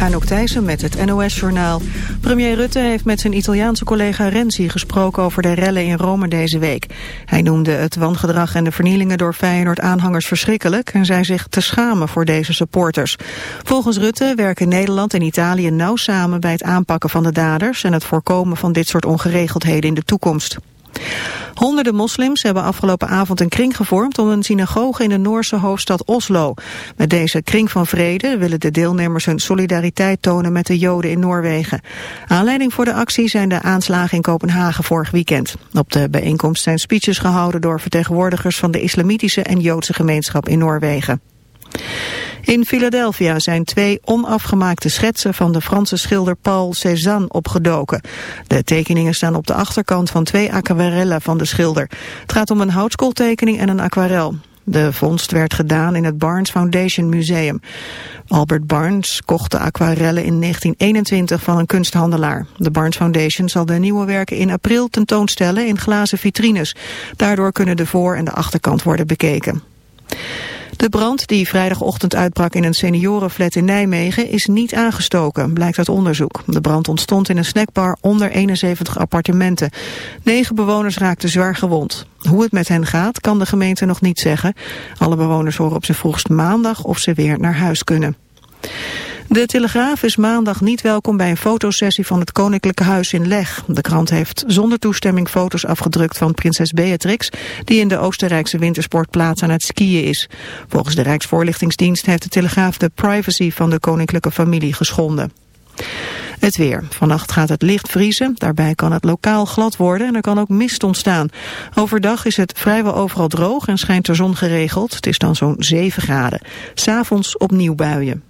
Anouk Thijssen met het NOS-journaal. Premier Rutte heeft met zijn Italiaanse collega Renzi gesproken over de rellen in Rome deze week. Hij noemde het wangedrag en de vernielingen door Feyenoord-aanhangers verschrikkelijk... en zei zich te schamen voor deze supporters. Volgens Rutte werken Nederland en Italië nauw samen bij het aanpakken van de daders... en het voorkomen van dit soort ongeregeldheden in de toekomst. Honderden moslims hebben afgelopen avond een kring gevormd om een synagoge in de Noorse hoofdstad Oslo. Met deze kring van vrede willen de deelnemers hun solidariteit tonen met de Joden in Noorwegen. Aanleiding voor de actie zijn de aanslagen in Kopenhagen vorig weekend. Op de bijeenkomst zijn speeches gehouden door vertegenwoordigers van de islamitische en Joodse gemeenschap in Noorwegen. In Philadelphia zijn twee onafgemaakte schetsen van de Franse schilder Paul Cézanne opgedoken. De tekeningen staan op de achterkant van twee aquarellen van de schilder. Het gaat om een houtskooltekening en een aquarel. De vondst werd gedaan in het Barnes Foundation Museum. Albert Barnes kocht de aquarellen in 1921 van een kunsthandelaar. De Barnes Foundation zal de nieuwe werken in april tentoonstellen in glazen vitrines. Daardoor kunnen de voor- en de achterkant worden bekeken. De brand die vrijdagochtend uitbrak in een seniorenflat in Nijmegen is niet aangestoken, blijkt uit onderzoek. De brand ontstond in een snackbar onder 71 appartementen. Negen bewoners raakten zwaar gewond. Hoe het met hen gaat kan de gemeente nog niet zeggen. Alle bewoners horen op zijn vroegst maandag of ze weer naar huis kunnen. De Telegraaf is maandag niet welkom bij een fotosessie van het Koninklijke Huis in Leg. De krant heeft zonder toestemming foto's afgedrukt van prinses Beatrix... die in de Oostenrijkse wintersportplaats aan het skiën is. Volgens de Rijksvoorlichtingsdienst heeft de Telegraaf de privacy van de koninklijke familie geschonden. Het weer. Vannacht gaat het licht vriezen. Daarbij kan het lokaal glad worden en er kan ook mist ontstaan. Overdag is het vrijwel overal droog en schijnt de zon geregeld. Het is dan zo'n 7 graden. S'avonds opnieuw buien.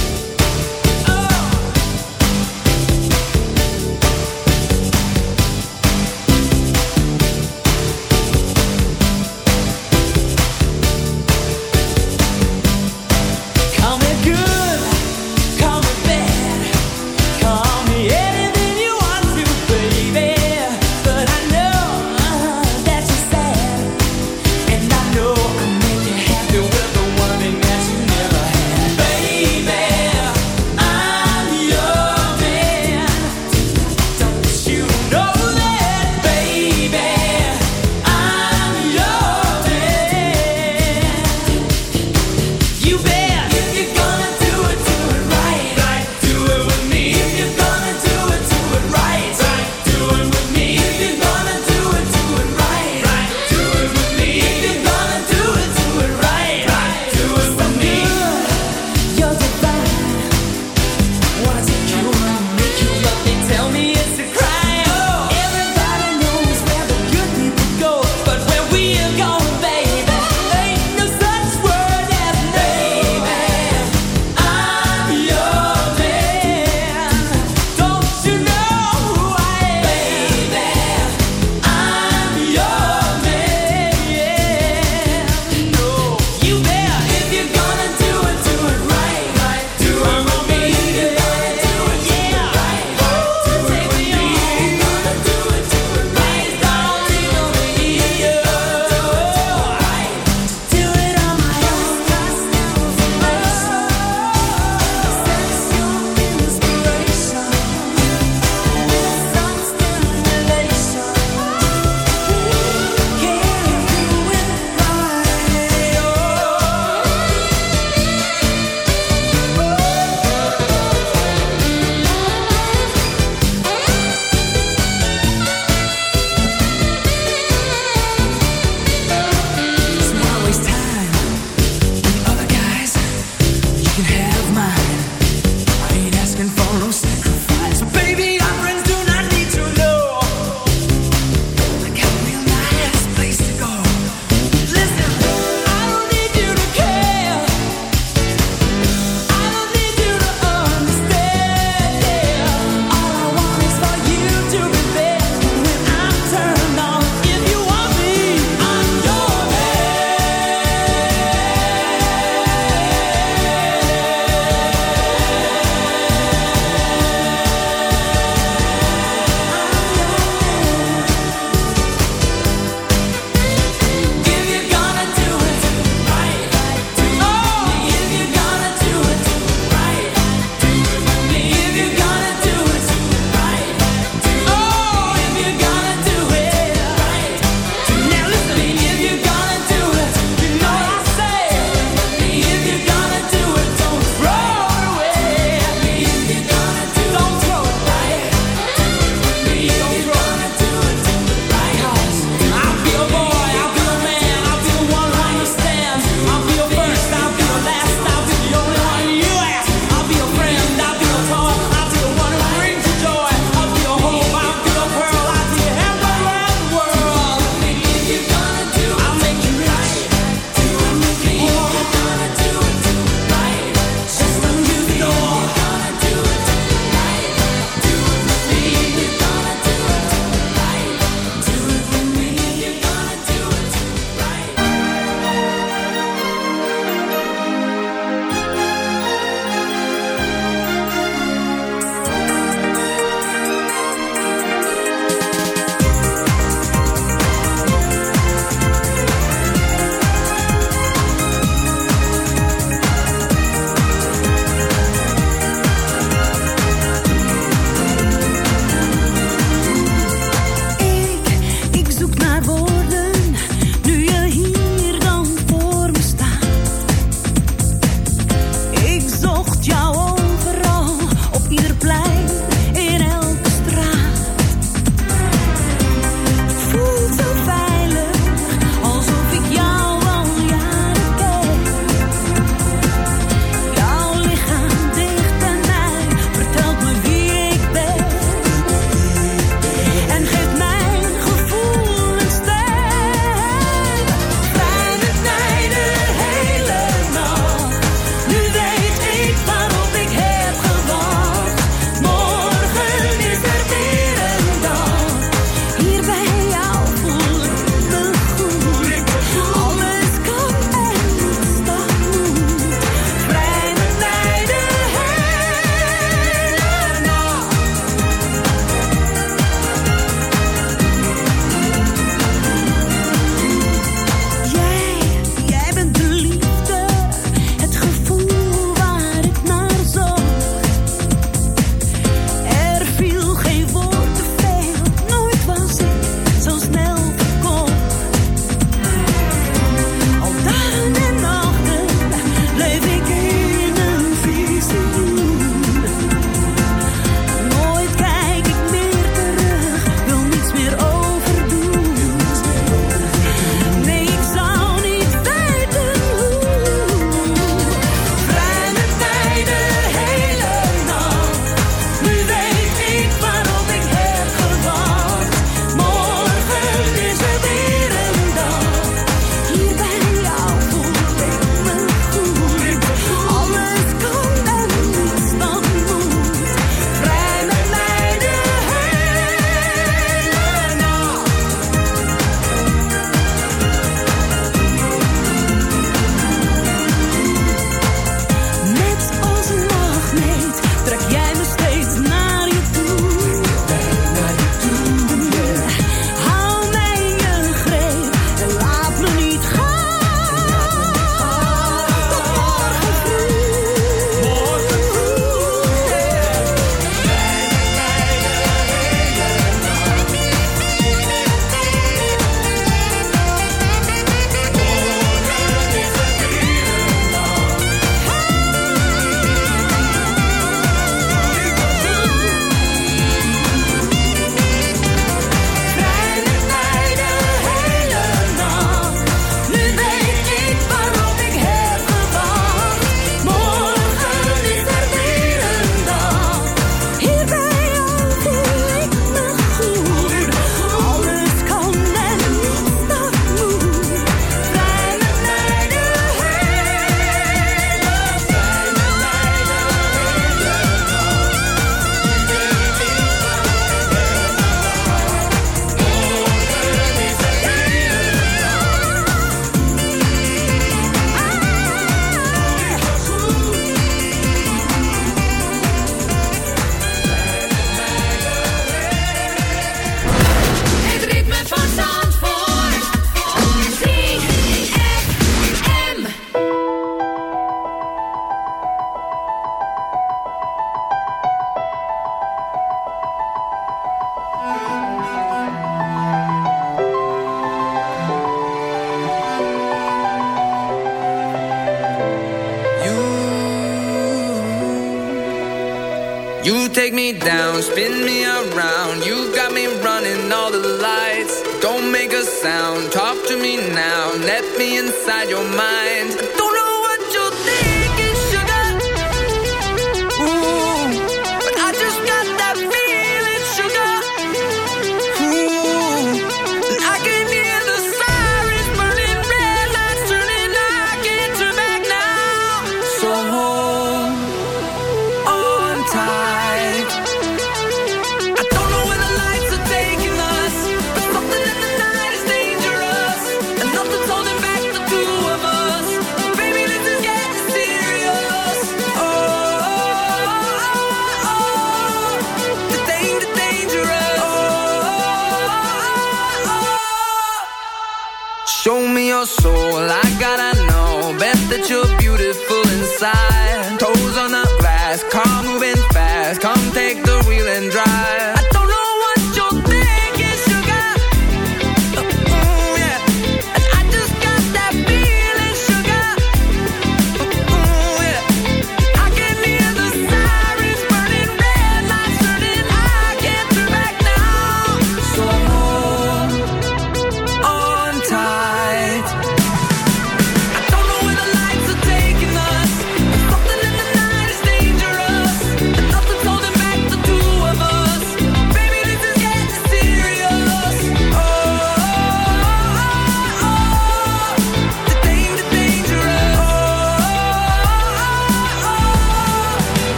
dançar.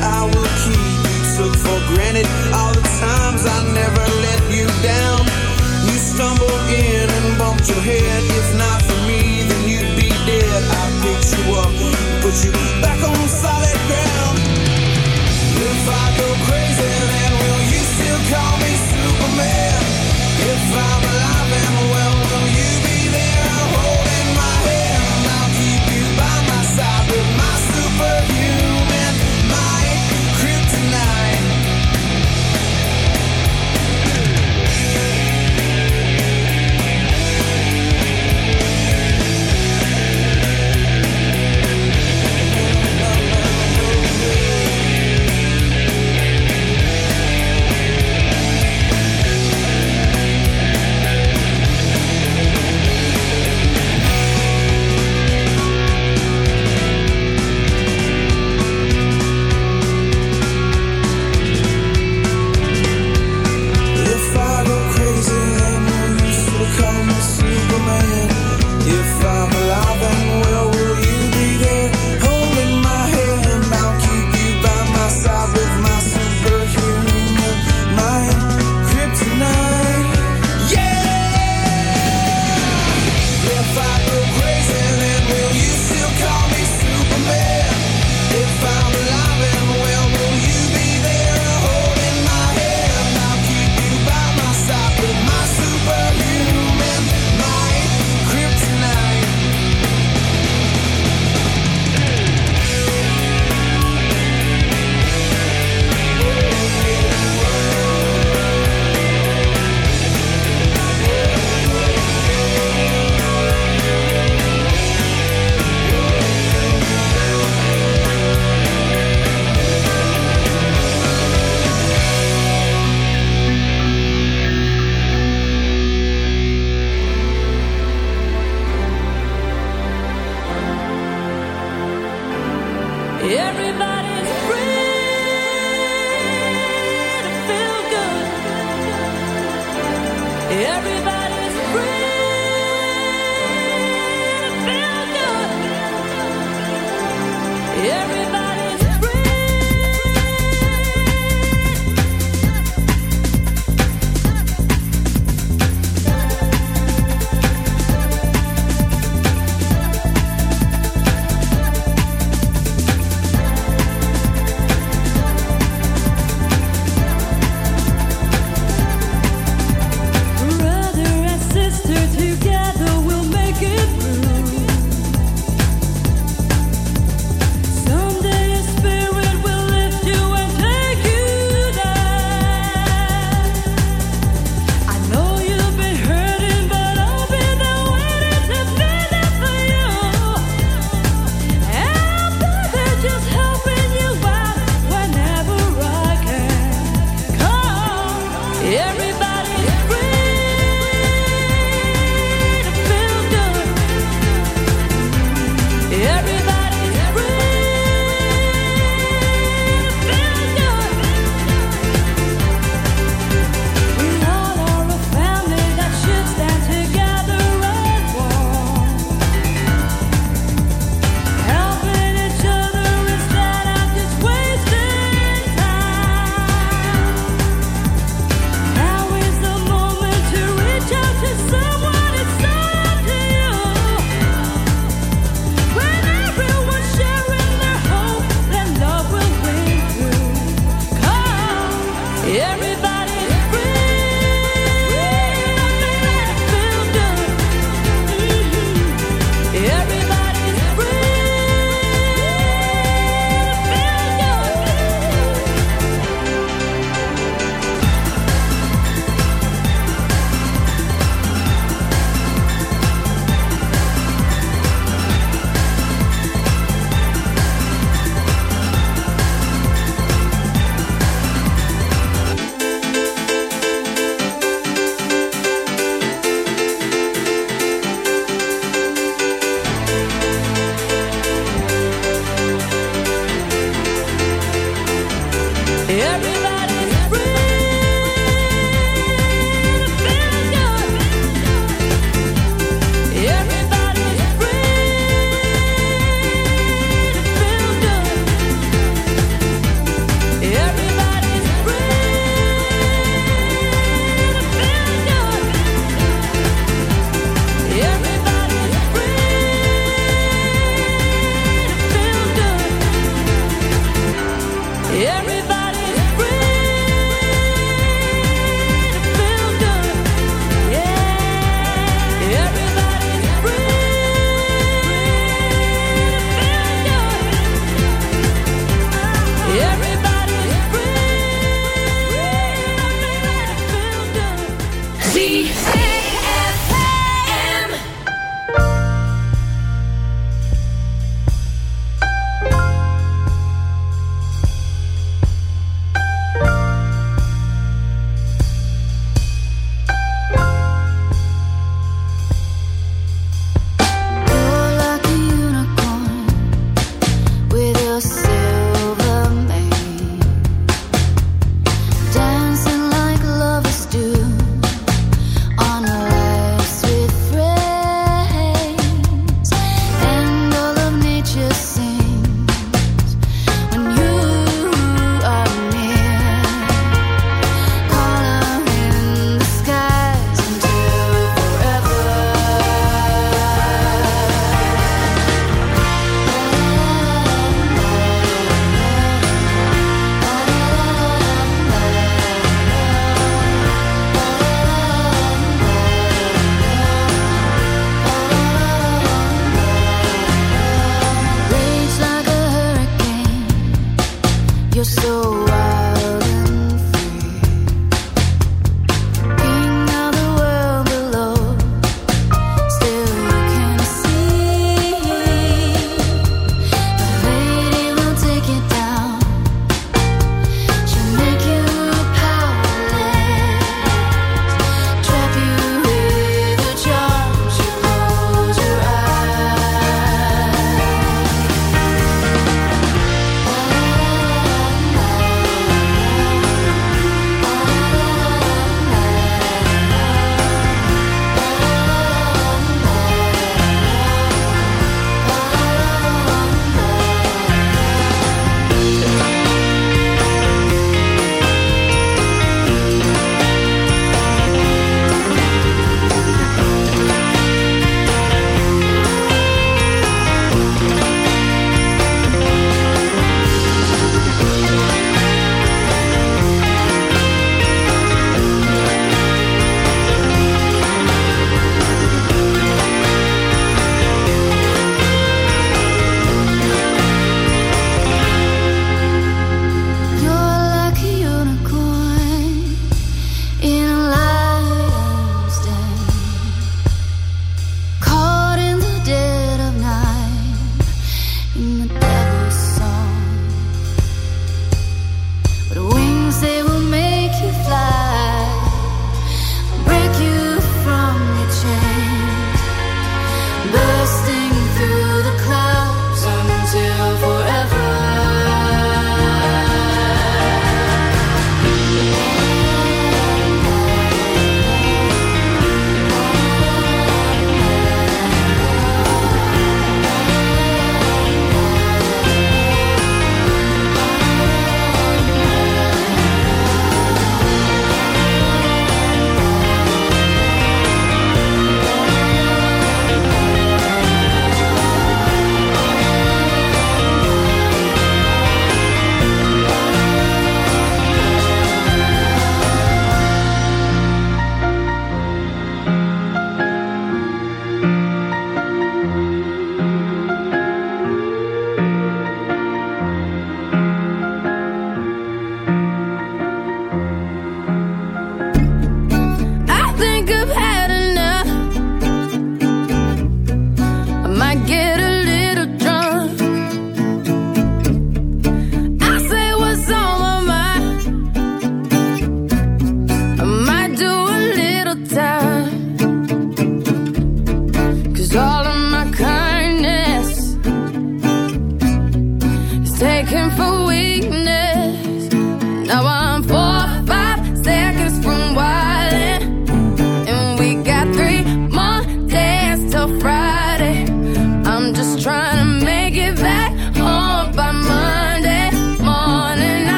I will keep. Took for granted all the times I never let you down. You stumbled in and bumped your head. If not for me, then you'd be dead. I picked you up, put you back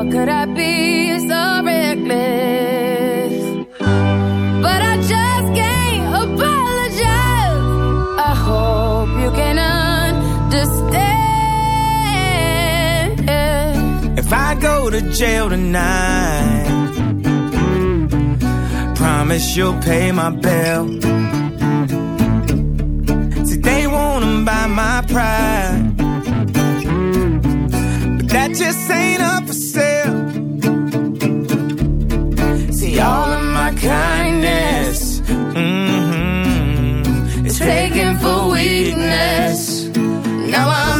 how could I be so reckless? But I just can't apologize. I hope you can understand. If I go to jail tonight, promise you'll pay my bill. See, they wanna buy my pride, but that just ain't up all of my kindness mm-hmm, is taken for weakness. Now I'm